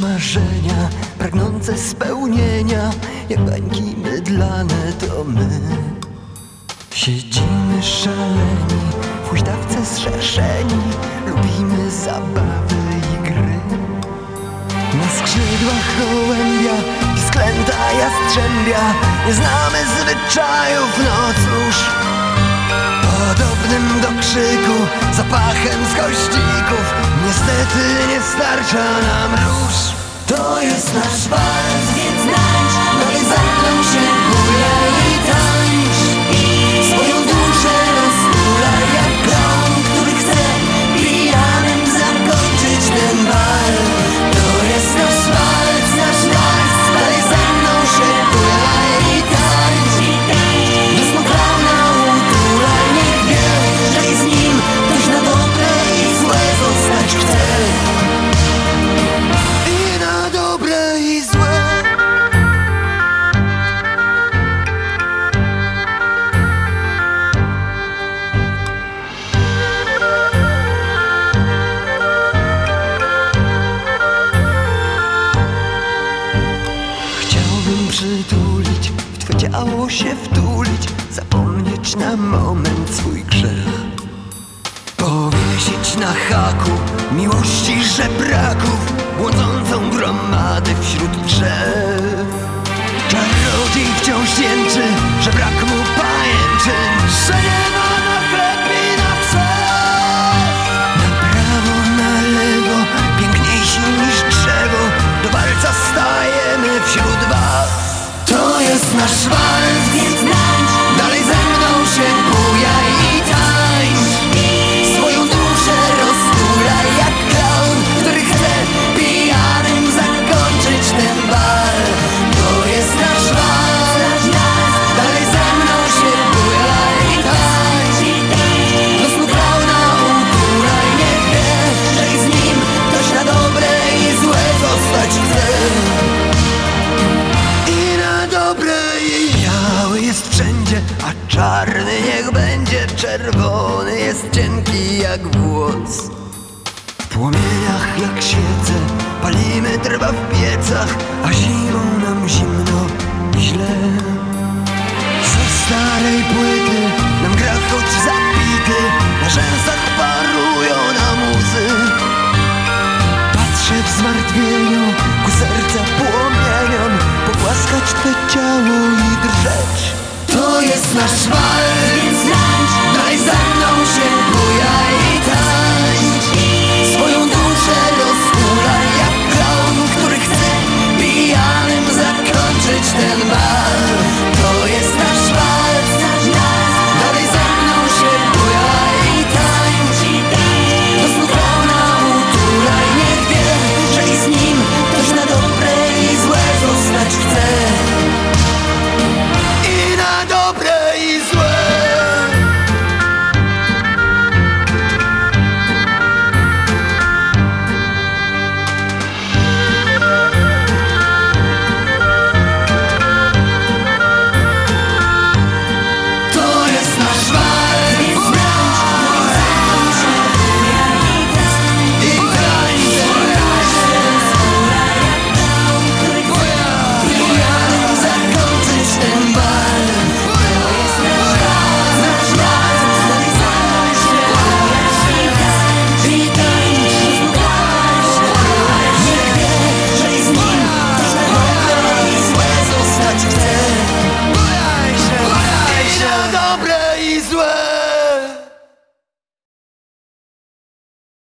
marzenia pragnące spełnienia Jak bańki mydlane to my Siedzimy szaleni, w huśtawce zrzeszeni Lubimy zabawy i gry. Na skrzydłach gołębia, pisklęta jastrzębia Nie znamy zwyczajów, no cóż. Podobnym do krzyku, zapachem z kościków Niestety nie starcza nam. Róż To jest nasz walc, więc tańcz przytulić, w twoje ciało się wtulić Zapomnieć na moment swój grzech. Powiesić na haku miłości żebraków Błądzącą gromadę wśród drzew To będzie czerwony jest cienki jak włos. W płomieniach jak świece palimy drwa w piecach, a zimą